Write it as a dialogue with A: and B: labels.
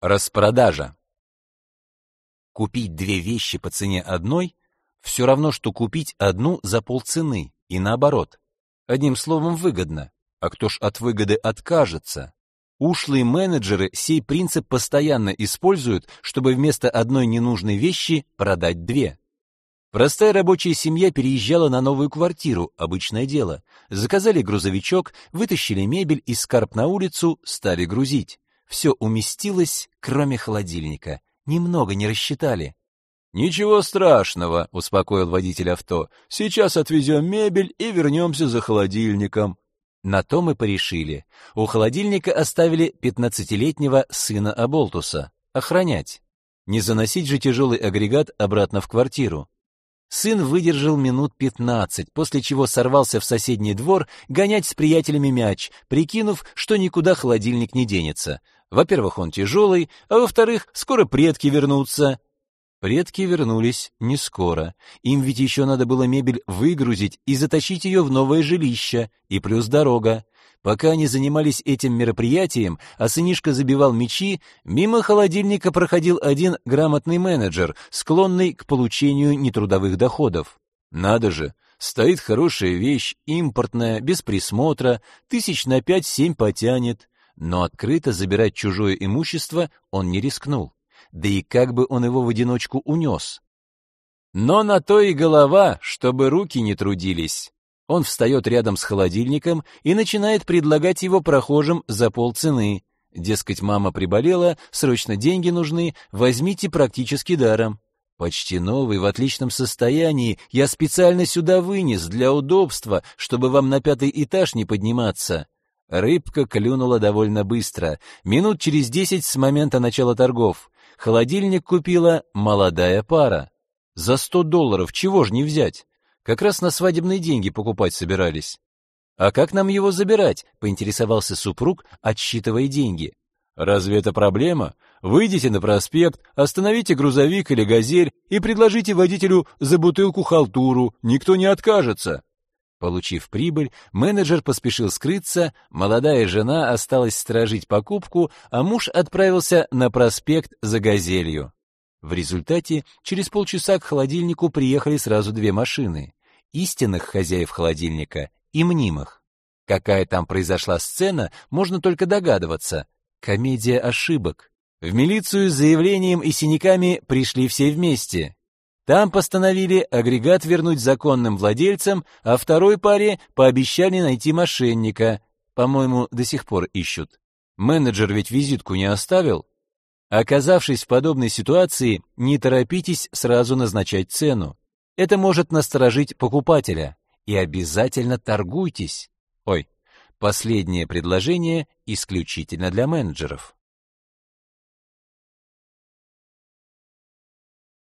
A: Распродажа. Купить две вещи по цене одной все равно что купить одну за полцены, и наоборот. Одним словом, выгодно. А кто ж от выгоды откажется? Ушлые менеджеры сей принцип постоянно используют, чтобы вместо одной ненужной вещи продать две. Простая рабочая семья переезжала на новую квартиру, обычное дело. Заказали грузовичок, вытащили мебель и скарб на улицу, стали грузить. Все уместилось, кроме холодильника. Немного не рассчитали. «Ничего страшного», — успокоил водитель авто. «Сейчас отвезем мебель и вернемся за холодильником». На то мы порешили. У холодильника оставили пятнадцатилетнего сына Аболтуса. Охранять. Не заносить же тяжелый агрегат обратно в квартиру. Сын выдержал минут пятнадцать, после чего сорвался в соседний двор гонять с приятелями мяч, прикинув, что никуда холодильник не денется. Во-первых, он тяжелый, а во-вторых, скоро предки вернутся. Предки вернулись не скоро. Им ведь еще надо было мебель выгрузить и затащить ее в новое жилище, и плюс дорога. Пока они занимались этим мероприятием, а сынишка забивал мячи, мимо холодильника проходил один грамотный менеджер, склонный к получению нетрудовых доходов. Надо же, стоит хорошая вещь, импортная, без присмотра, тысяч на пять-семь потянет. Но открыто забирать чужое имущество он не рискнул. Да и как бы он его в одиночку унес? Но на то и голова, чтобы руки не трудились. Он встает рядом с холодильником и начинает предлагать его прохожим за полцены. Дескать, мама приболела, срочно деньги нужны, возьмите практически даром. Почти новый, в отличном состоянии, я специально сюда вынес для удобства, чтобы вам на пятый этаж не подниматься. Рыбка клюнула довольно быстро, минут через десять с момента начала торгов. Холодильник купила молодая пара. За сто долларов чего ж не взять? Как раз на свадебные деньги покупать собирались. А как нам его забирать? поинтересовался супруг, отсчитывая деньги. Разве это проблема? Выйдите на проспект, остановите грузовик или газель и предложите водителю за бутылку халтуру, никто не откажется. Получив прибыль, менеджер поспешил скрыться, молодая жена осталась сторожить покупку, а муж отправился на проспект за газелью. В результате через полчаса к холодильнику приехали сразу две машины: истинных хозяев холодильника и мнимых. Какая там произошла сцена, можно только догадываться. Комедия ошибок. В милицию с заявлением и синяками пришли все вместе. Там постановили агрегат вернуть законным владельцам, а второй паре пообещали найти мошенника. По-моему, до сих пор ищут. Менеджер ведь визитку не оставил. Оказавшись в подобной ситуации, не торопитесь сразу назначать цену. Это может насторожить покупателя. И обязательно торгуйтесь. Ой, последнее предложение исключительно для менеджеров.